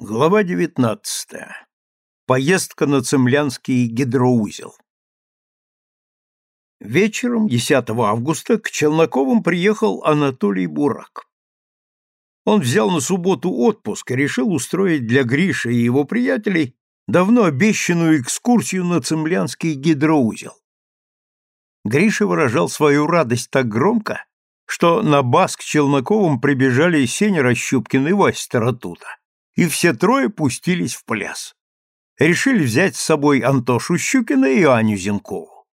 Глава 19. Поездка на Цемлянский гидроузел. Вечером 10 августа к Челноковым приехал Анатолий Бурак. Он взял на субботу отпуск и решил устроить для Гриши и его приятелей давно обещанную экскурсию на Цемлянский гидроузел. Гриша выражал свою радость так громко, что на бас к Челноковым прибежали Сеня Расщупкин и Вась Таратута и все трое пустились в пляс. Решили взять с собой Антошу Щукина и Аню Зенкову.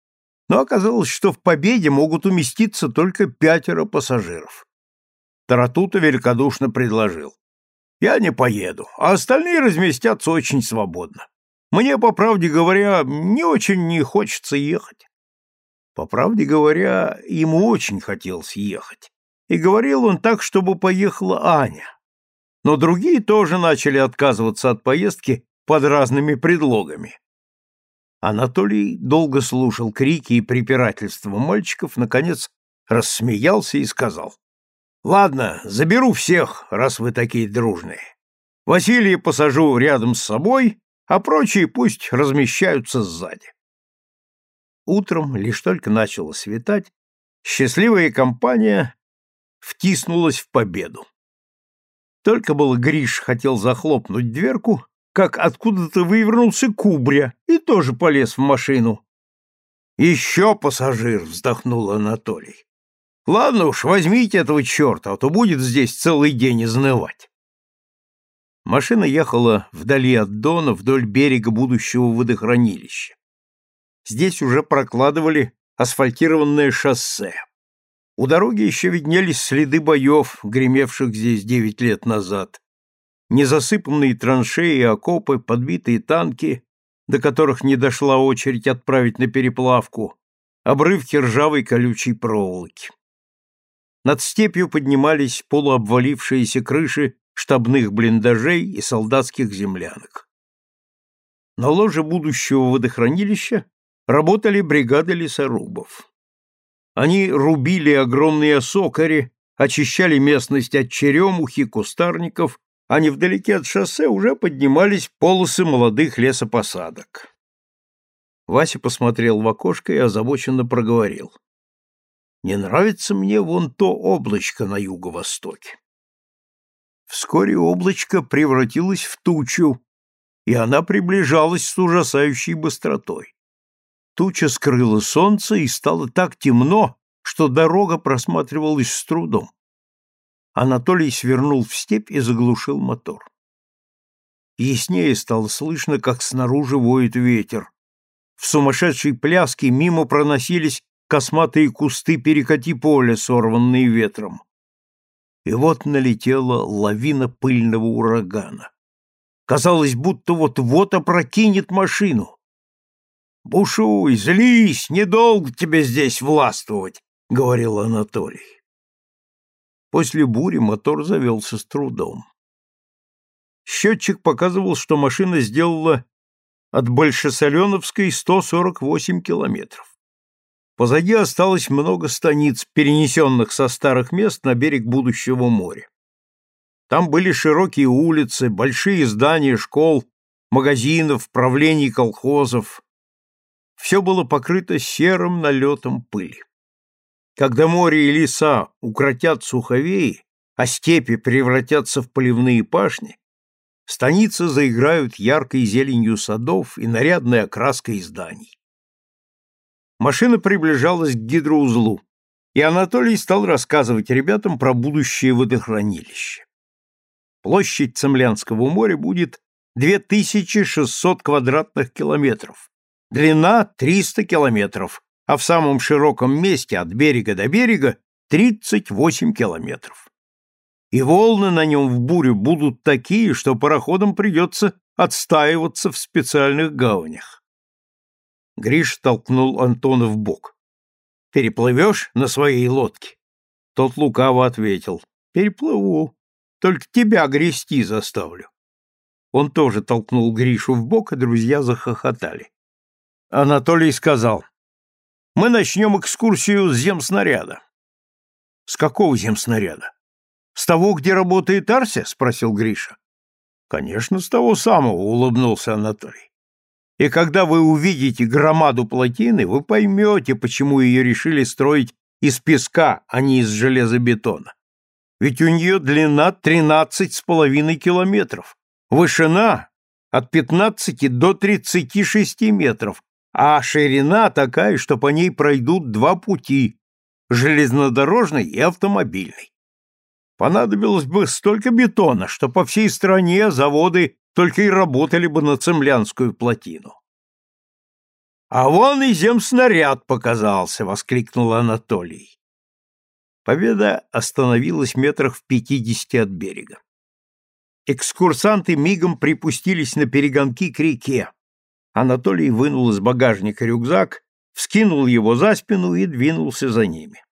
Но оказалось, что в победе могут уместиться только пятеро пассажиров. Таратута великодушно предложил. «Я не поеду, а остальные разместятся очень свободно. Мне, по правде говоря, не очень не хочется ехать». По правде говоря, ему очень хотелось ехать. И говорил он так, чтобы поехала Аня но другие тоже начали отказываться от поездки под разными предлогами. Анатолий долго слушал крики и препирательства мальчиков, наконец рассмеялся и сказал, «Ладно, заберу всех, раз вы такие дружные. Василия посажу рядом с собой, а прочие пусть размещаются сзади». Утром, лишь только начало светать, счастливая компания втиснулась в победу. Только был Гриш хотел захлопнуть дверку, как откуда-то вывернулся Кубря и тоже полез в машину. «Еще пассажир!» — вздохнул Анатолий. «Ладно уж, возьмите этого черта, а то будет здесь целый день изнывать». Машина ехала вдали от Дона, вдоль берега будущего водохранилища. Здесь уже прокладывали асфальтированное шоссе. У дороги еще виднелись следы боев, гремевших здесь девять лет назад. Незасыпанные траншеи и окопы, подбитые танки, до которых не дошла очередь отправить на переплавку, обрывки ржавой колючей проволоки. Над степью поднимались полуобвалившиеся крыши штабных блиндажей и солдатских землянок. На ложе будущего водохранилища работали бригады лесорубов. Они рубили огромные осокари, очищали местность от черемухи, кустарников, а невдалеке от шоссе уже поднимались полосы молодых лесопосадок. Вася посмотрел в окошко и озабоченно проговорил. «Не нравится мне вон то облачко на юго-востоке». Вскоре облачко превратилось в тучу, и она приближалась с ужасающей быстротой. Туча скрыла солнце, и стало так темно, что дорога просматривалась с трудом. Анатолий свернул в степь и заглушил мотор. Яснее стало слышно, как снаружи воет ветер. В сумасшедшей пляске мимо проносились косматые кусты перекати поля, сорванные ветром. И вот налетела лавина пыльного урагана. Казалось, будто вот-вот опрокинет машину. Бушуй, злись, недолго тебе здесь властвовать, говорил Анатолий. После бури мотор завелся с трудом. Счетчик показывал, что машина сделала от Большесоленовской 148 километров. Позади осталось много станиц, перенесенных со старых мест на берег будущего моря. Там были широкие улицы, большие здания школ, магазинов, правлений колхозов, все было покрыто серым налетом пыли. Когда море и леса укротят суховеи, а степи превратятся в поливные пашни, станицы заиграют яркой зеленью садов и нарядной окраской зданий. Машина приближалась к гидроузлу, и Анатолий стал рассказывать ребятам про будущее водохранилище. Площадь Цемлянского моря будет 2600 квадратных километров, Длина 300 километров, а в самом широком месте от берега до берега 38 километров. И волны на нем в бурю будут такие, что пароходам придется отстаиваться в специальных гаванях. Гриш толкнул Антона в бок. «Переплывешь на своей лодке?» Тот лукаво ответил. «Переплыву. Только тебя грести заставлю». Он тоже толкнул Гришу в бок, и друзья захохотали. Анатолий сказал, «Мы начнем экскурсию с земснаряда». «С какого земснаряда? С того, где работает Арся?» — спросил Гриша. Конечно, с того самого, улыбнулся Анатолий. И когда вы увидите громаду плотины, вы поймете, почему ее решили строить из песка, а не из железобетона. Ведь у нее длина тринадцать с половиной километров, вышина от пятнадцати до тридцати шести метров, а ширина такая, что по ней пройдут два пути – железнодорожный и автомобильный. Понадобилось бы столько бетона, что по всей стране заводы только и работали бы на Цемлянскую плотину. «А вон и земснаряд показался!» — воскликнул Анатолий. Победа остановилась метрах в пятидесяти от берега. Экскурсанты мигом припустились на перегонки к реке. Анатолий вынул из багажника рюкзак, вскинул его за спину и двинулся за ними.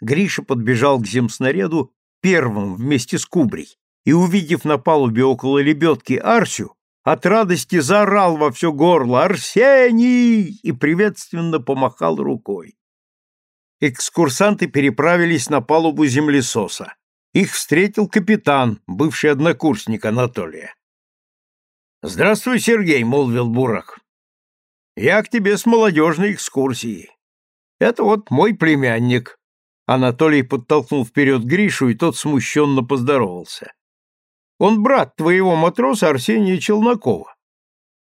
Гриша подбежал к земснаряду первым вместе с Кубрей и, увидев на палубе около лебедки Арсю, от радости заорал во все горло «Арсений!» и приветственно помахал рукой. Экскурсанты переправились на палубу землесоса. Их встретил капитан, бывший однокурсник Анатолия. «Здравствуй, Сергей», — молвил Бурак. «Я к тебе с молодежной экскурсией. Это вот мой племянник». Анатолий подтолкнул вперед Гришу, и тот смущенно поздоровался. «Он брат твоего матроса Арсения Челнокова».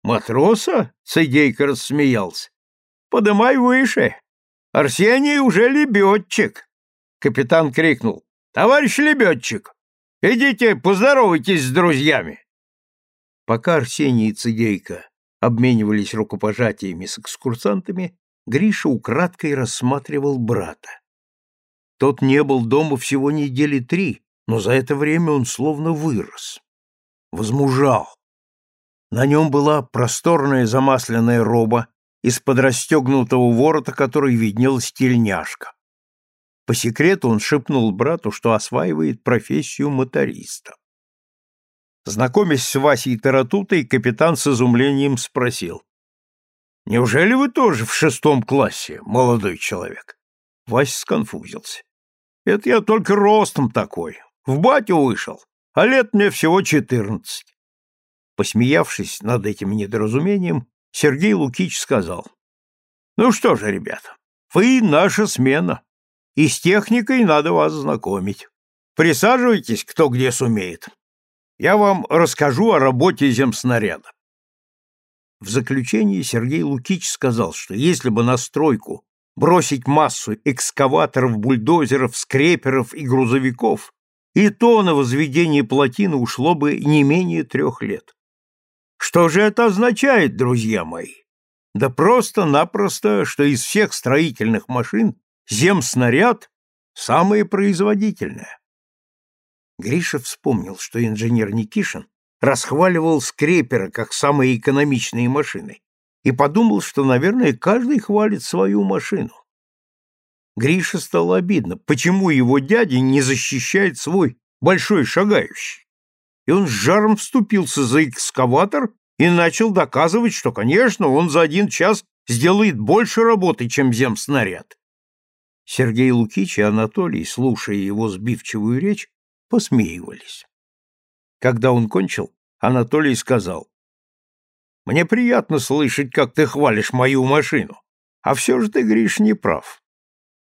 «Матроса?» — Сыдейко рассмеялся. «Подымай выше. Арсений уже лебедчик». Капитан крикнул. «Товарищ лебедчик, идите поздоровайтесь с друзьями». Пока Арсений и Цигейко обменивались рукопожатиями с экскурсантами, Гриша украдкой рассматривал брата. Тот не был дома всего недели три, но за это время он словно вырос. Возмужал. На нем была просторная замасленная роба, из-под расстегнутого ворота которой виднелась тельняшка. По секрету он шепнул брату, что осваивает профессию моториста. Знакомясь с Васей Таратутой, капитан с изумлением спросил. «Неужели вы тоже в шестом классе, молодой человек?» Вася сконфузился. «Это я только ростом такой. В батю вышел, а лет мне всего четырнадцать». Посмеявшись над этим недоразумением, Сергей Лукич сказал. «Ну что же, ребята, вы наша смена, и с техникой надо вас знакомить. Присаживайтесь, кто где сумеет я вам расскажу о работе земснаряда. В заключение Сергей Лукич сказал, что если бы на стройку бросить массу экскаваторов, бульдозеров, скреперов и грузовиков, и то на возведение плотины ушло бы не менее трех лет. Что же это означает, друзья мои? Да просто-напросто, что из всех строительных машин земснаряд самое производительное. Гриша вспомнил, что инженер Никишин расхваливал скрепера как самые экономичные машины, и подумал, что, наверное, каждый хвалит свою машину. Грише стало обидно, почему его дядя не защищает свой большой шагающий. И он с жаром вступился за экскаватор и начал доказывать, что, конечно, он за один час сделает больше работы, чем земснаряд. Сергей Лукич и Анатолий, слушая его сбивчивую речь, посмеивались. Когда он кончил, Анатолий сказал, «Мне приятно слышать, как ты хвалишь мою машину, а все же ты, Гриш, не прав.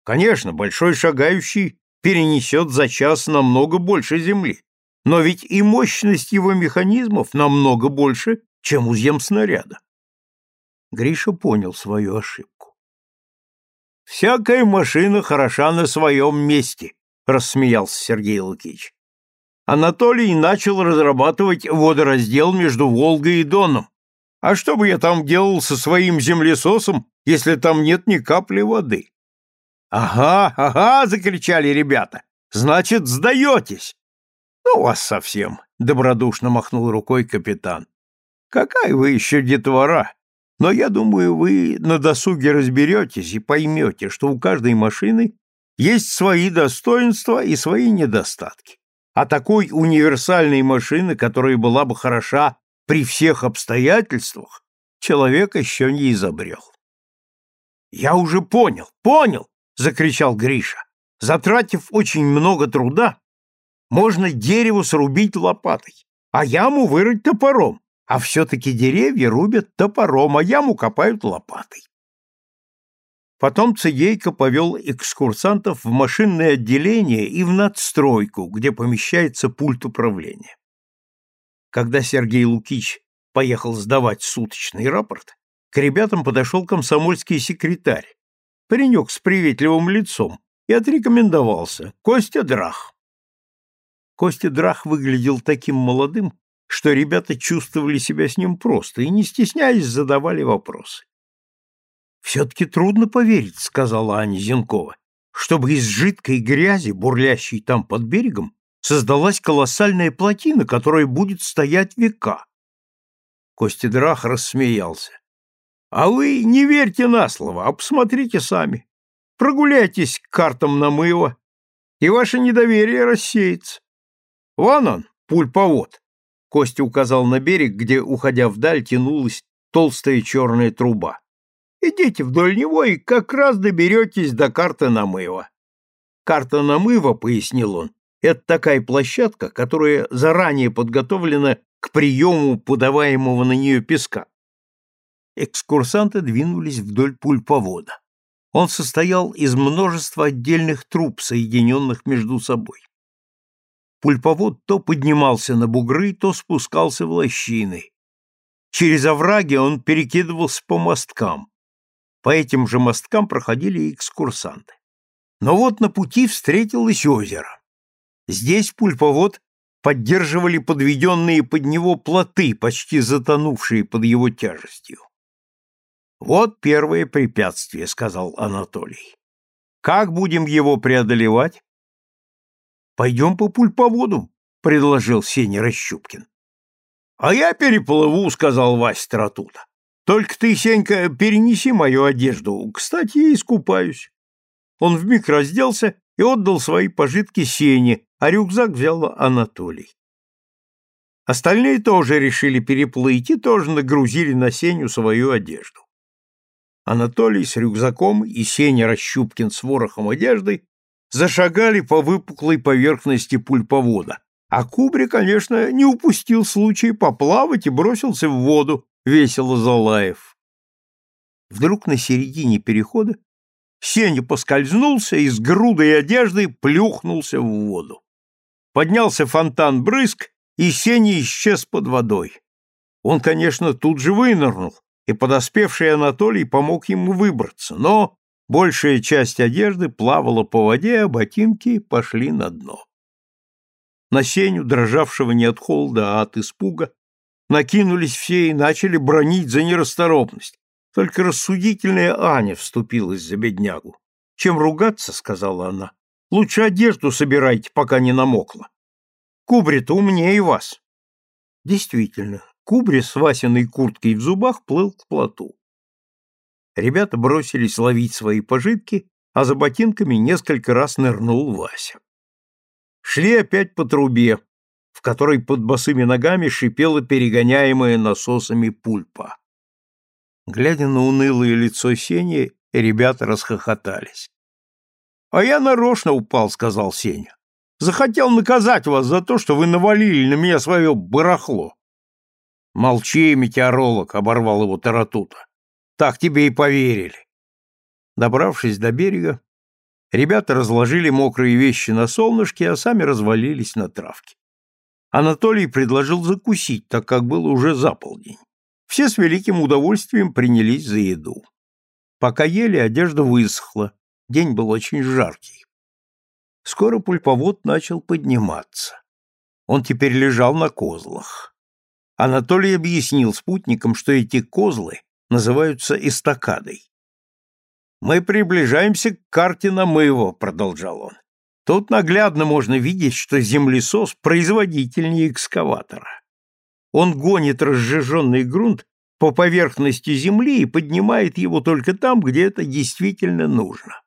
Конечно, большой шагающий перенесет за час намного больше земли, но ведь и мощность его механизмов намного больше, чем у земснаряда. Гриша понял свою ошибку. «Всякая машина хороша на своем месте», рассмеялся Сергей Лукич. Анатолий начал разрабатывать водораздел между Волгой и Доном. А что бы я там делал со своим землесосом, если там нет ни капли воды? Ага, ага, закричали ребята. Значит, сдаетесь. Ну вас совсем, добродушно махнул рукой капитан. Какая вы еще детвора? Но я думаю, вы на досуге разберетесь и поймете, что у каждой машины есть свои достоинства и свои недостатки. А такой универсальной машины, которая была бы хороша при всех обстоятельствах, человек еще не изобрел. «Я уже понял, понял!» — закричал Гриша. «Затратив очень много труда, можно дерево срубить лопатой, а яму вырыть топором, а все-таки деревья рубят топором, а яму копают лопатой. Потом Цигейко повел экскурсантов в машинное отделение и в надстройку, где помещается пульт управления. Когда Сергей Лукич поехал сдавать суточный рапорт, к ребятам подошел комсомольский секретарь, паренек с приветливым лицом, и отрекомендовался – Костя Драх. Костя Драх выглядел таким молодым, что ребята чувствовали себя с ним просто и, не стесняясь, задавали вопросы. «Все-таки трудно поверить», — сказала Аня Зенкова, «чтобы из жидкой грязи, бурлящей там под берегом, создалась колоссальная плотина, которая будет стоять века». Костя Драх рассмеялся. «А вы не верьте на слово, а посмотрите сами. Прогуляйтесь к картам намыва, и ваше недоверие рассеется. Вон он, пульповод. Костя указал на берег, где, уходя вдаль, тянулась толстая черная труба. Идите вдоль него и как раз доберетесь до карты намыва. Карта намыва, пояснил он, это такая площадка, которая заранее подготовлена к приему подаваемого на нее песка. Экскурсанты двинулись вдоль пульповода. Он состоял из множества отдельных труб, соединенных между собой. Пульповод то поднимался на бугры, то спускался в лощины. Через овраги он перекидывался по мосткам. По этим же мосткам проходили экскурсанты. Но вот на пути встретилось озеро. Здесь пульповод поддерживали подведенные под него плоты, почти затонувшие под его тяжестью. Вот первое препятствие, сказал Анатолий. Как будем его преодолевать? Пойдем по пульповоду, предложил Сеня Расщупкин. А я переплыву, сказал Вась Таратута. Только ты, Сенька, перенеси мою одежду. Кстати, я искупаюсь. Он вмиг разделся и отдал свои пожитки Сене, а рюкзак взял Анатолий. Остальные тоже решили переплыть и тоже нагрузили на Сеню свою одежду. Анатолий с рюкзаком и Сеня Расщупкин с ворохом одежды зашагали по выпуклой поверхности пульповода, а Кубри, конечно, не упустил случая поплавать и бросился в воду, весело залаев. Вдруг на середине перехода Сеня поскользнулся и с грудой одежды плюхнулся в воду. Поднялся фонтан брызг, и Сеня исчез под водой. Он, конечно, тут же вынырнул, и подоспевший Анатолий помог ему выбраться, но большая часть одежды плавала по воде, а ботинки пошли на дно. На Сеню, дрожавшего не от холода, а от испуга, накинулись все и начали бронить за нерасторопность. Только рассудительная Аня вступилась за беднягу. «Чем ругаться?» — сказала она. «Лучше одежду собирайте, пока не намокла. Кубри-то умнее вас». Действительно, Кубри с Васиной курткой в зубах плыл к плоту. Ребята бросились ловить свои пожитки, а за ботинками несколько раз нырнул Вася. Шли опять по трубе, в которой под босыми ногами шипела перегоняемая насосами пульпа. Глядя на унылое лицо Сени, ребята расхохотались. — А я нарочно упал, — сказал Сеня. — Захотел наказать вас за то, что вы навалили на меня свое барахло. Молчи, метеоролог, оборвал его Таратута. Так тебе и поверили. Добравшись до берега, ребята разложили мокрые вещи на солнышке, а сами развалились на травке. Анатолий предложил закусить, так как было уже за полдень. Все с великим удовольствием принялись за еду. Пока ели, одежда высохла, день был очень жаркий. Скоро пульповод начал подниматься. Он теперь лежал на козлах. Анатолий объяснил спутникам, что эти козлы называются эстакадой. «Мы приближаемся к карте намыва», — продолжал он. «Тут наглядно можно видеть, что землесос производительнее экскаватора. Он гонит разжиженный грунт по поверхности земли и поднимает его только там, где это действительно нужно.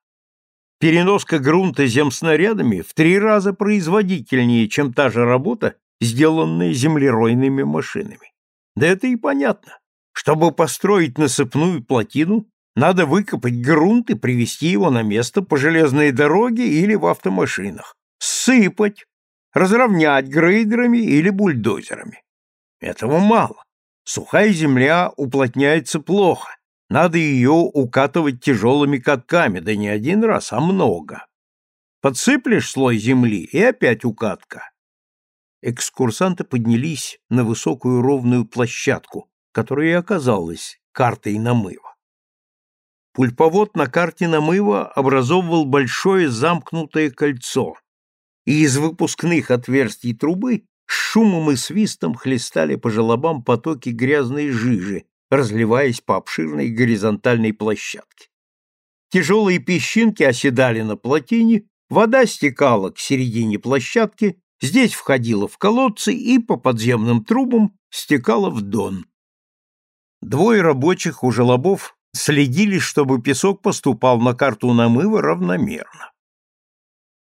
Переноска грунта земснарядами в три раза производительнее, чем та же работа, сделанные землеройными машинами. Да это и понятно. Чтобы построить насыпную плотину, надо выкопать грунт и привести его на место по железной дороге или в автомашинах. Сыпать, разровнять грейдерами или бульдозерами. Этого мало. Сухая земля уплотняется плохо. Надо ее укатывать тяжелыми катками, да не один раз, а много. Подсыплешь слой земли, и опять укатка. Экскурсанты поднялись на высокую ровную площадку, которая и оказалась картой намыва. Пульповод на карте намыва образовывал большое замкнутое кольцо, и из выпускных отверстий трубы с шумом и свистом хлестали по желобам потоки грязной жижи, разливаясь по обширной горизонтальной площадке. Тяжелые песчинки оседали на плотине, вода стекала к середине площадки, здесь входила в колодцы и по подземным трубам стекала в дон. Двое рабочих у желобов следили, чтобы песок поступал на карту намыва равномерно.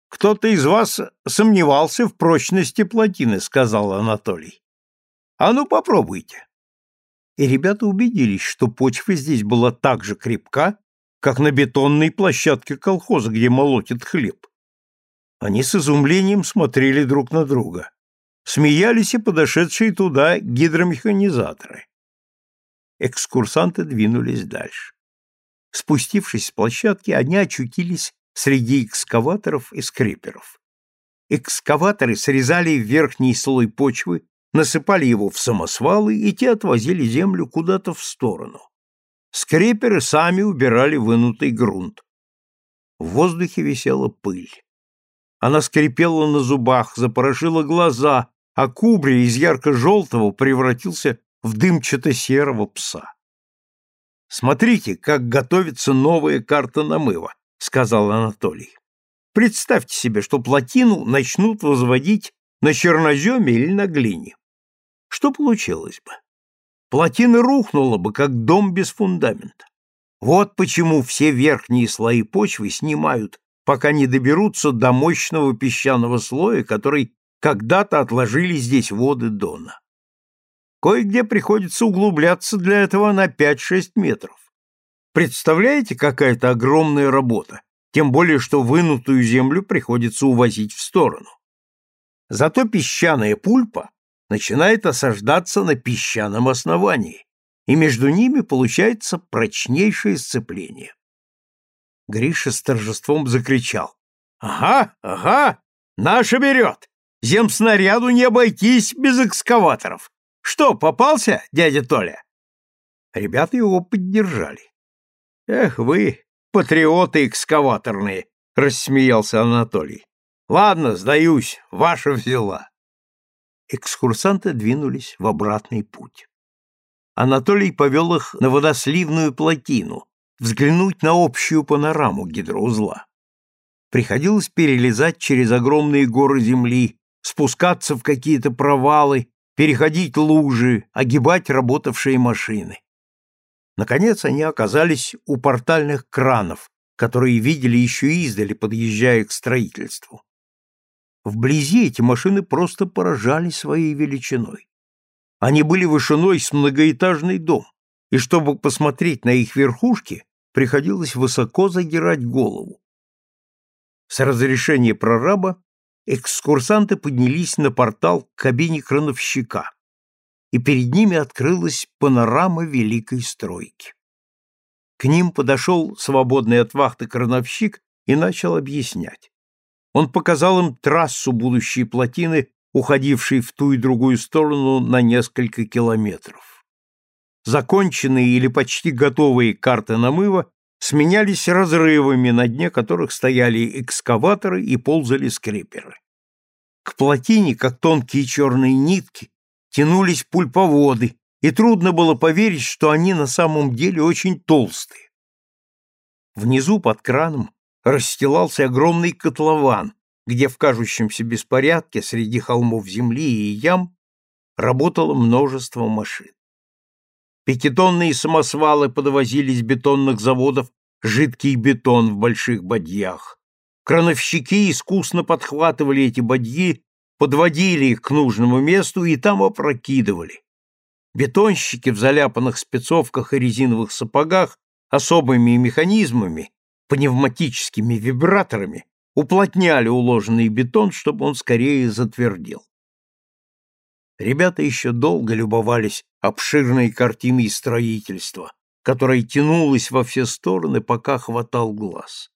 «Кто-то из вас сомневался в прочности плотины», — сказал Анатолий. «А ну попробуйте». И ребята убедились, что почва здесь была так же крепка, как на бетонной площадке колхоза, где молотят хлеб. Они с изумлением смотрели друг на друга. Смеялись и подошедшие туда гидромеханизаторы. Экскурсанты двинулись дальше. Спустившись с площадки, они очутились среди экскаваторов и скреперов. Экскаваторы срезали верхний слой почвы, насыпали его в самосвалы, и те отвозили землю куда-то в сторону. Скреперы сами убирали вынутый грунт. В воздухе висела пыль. Она скрипела на зубах, запорошила глаза, а кубри из ярко-желтого превратился в дымчато-серого пса. «Смотрите, как готовится новая карта намыва», — сказал Анатолий. «Представьте себе, что плотину начнут возводить на черноземе или на глине. Что получилось бы? Плотина рухнула бы, как дом без фундамента. Вот почему все верхние слои почвы снимают, пока не доберутся до мощного песчаного слоя, который когда-то отложили здесь воды Дона. Кое-где приходится углубляться для этого на 5-6 метров. Представляете, какая это огромная работа, тем более что вынутую землю приходится увозить в сторону. Зато песчаная пульпа начинает осаждаться на песчаном основании, и между ними получается прочнейшее сцепление. Гриша с торжеством закричал. «Ага, ага, наша берет! Земснаряду не обойтись без экскаваторов! Что, попался, дядя Толя? Ребята его поддержали. Эх вы, патриоты экскаваторные, рассмеялся Анатолий. Ладно, сдаюсь, ваша взяла. Экскурсанты двинулись в обратный путь. Анатолий повел их на водосливную плотину, взглянуть на общую панораму гидроузла. Приходилось перелезать через огромные горы земли, спускаться в какие-то провалы, переходить лужи, огибать работавшие машины. Наконец они оказались у портальных кранов, которые видели еще издали, подъезжая к строительству. Вблизи эти машины просто поражали своей величиной. Они были вышиной с многоэтажный дом, и чтобы посмотреть на их верхушки, приходилось высоко задирать голову. С разрешения прораба экскурсанты поднялись на портал к кабине крановщика, и перед ними открылась панорама великой стройки. К ним подошел свободный от вахты крановщик и начал объяснять. Он показал им трассу будущей плотины, уходившей в ту и другую сторону на несколько километров. Законченные или почти готовые карты намыва сменялись разрывами, на дне которых стояли экскаваторы и ползали скреперы. К плотине, как тонкие черные нитки, тянулись пульповоды, и трудно было поверить, что они на самом деле очень толстые. Внизу под краном расстилался огромный котлован, где в кажущемся беспорядке среди холмов земли и ям работало множество машин. Пятитонные самосвалы подвозили с бетонных заводов жидкий бетон в больших бадьях. Крановщики искусно подхватывали эти бадьи, подводили их к нужному месту и там опрокидывали. Бетонщики в заляпанных спецовках и резиновых сапогах особыми механизмами, пневматическими вибраторами, уплотняли уложенный бетон, чтобы он скорее затвердел. Ребята еще долго любовались обширной картиной строительства, которая тянулась во все стороны, пока хватал глаз.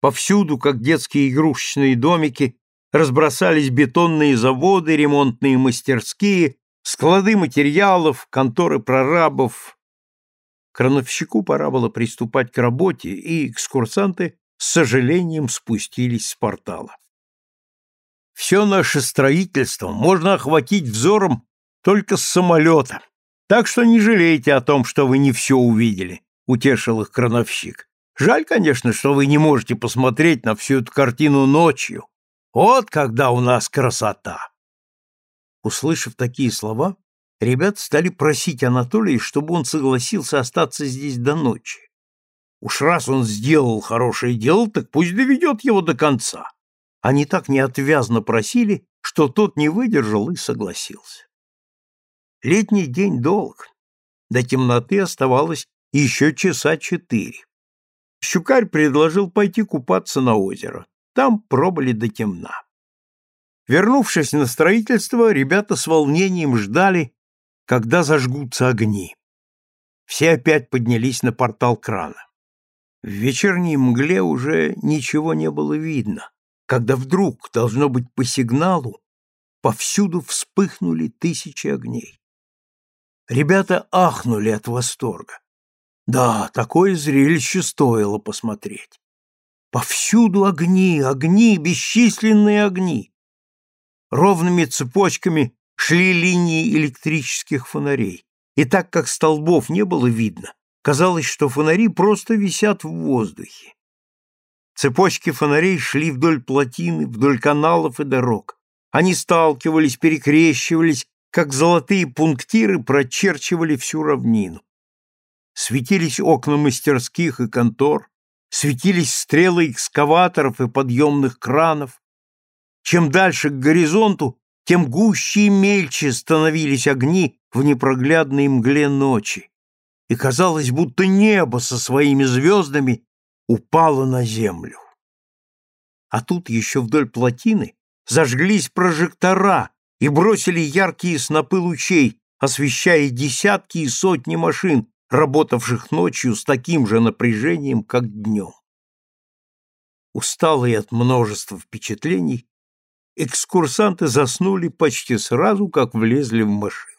Повсюду, как детские игрушечные домики, разбросались бетонные заводы, ремонтные мастерские, склады материалов, конторы прорабов. Крановщику пора было приступать к работе, и экскурсанты с сожалением спустились с портала. Все наше строительство можно охватить взором только с самолета, так что не жалейте о том, что вы не все увидели, — утешил их крановщик. Жаль, конечно, что вы не можете посмотреть на всю эту картину ночью. Вот когда у нас красота! Услышав такие слова, ребята стали просить Анатолия, чтобы он согласился остаться здесь до ночи. Уж раз он сделал хорошее дело, так пусть доведет его до конца. Они так неотвязно просили, что тот не выдержал и согласился. Летний день долг. До темноты оставалось еще часа четыре. Щукарь предложил пойти купаться на озеро. Там пробыли до темна. Вернувшись на строительство, ребята с волнением ждали, когда зажгутся огни. Все опять поднялись на портал крана. В вечерней мгле уже ничего не было видно, когда вдруг, должно быть по сигналу, повсюду вспыхнули тысячи огней. Ребята ахнули от восторга. Да, такое зрелище стоило посмотреть. Повсюду огни, огни, бесчисленные огни. Ровными цепочками шли линии электрических фонарей, и так как столбов не было видно, казалось, что фонари просто висят в воздухе. Цепочки фонарей шли вдоль плотины, вдоль каналов и дорог. Они сталкивались, перекрещивались, как золотые пунктиры прочерчивали всю равнину. Светились окна мастерских и контор, светились стрелы экскаваторов и подъемных кранов. Чем дальше к горизонту, тем гуще и мельче становились огни в непроглядной мгле ночи, и казалось, будто небо со своими звездами упало на землю. А тут еще вдоль плотины зажглись прожектора, и бросили яркие снопы лучей, освещая десятки и сотни машин, работавших ночью с таким же напряжением, как днем. Усталые от множества впечатлений, экскурсанты заснули почти сразу, как влезли в машину.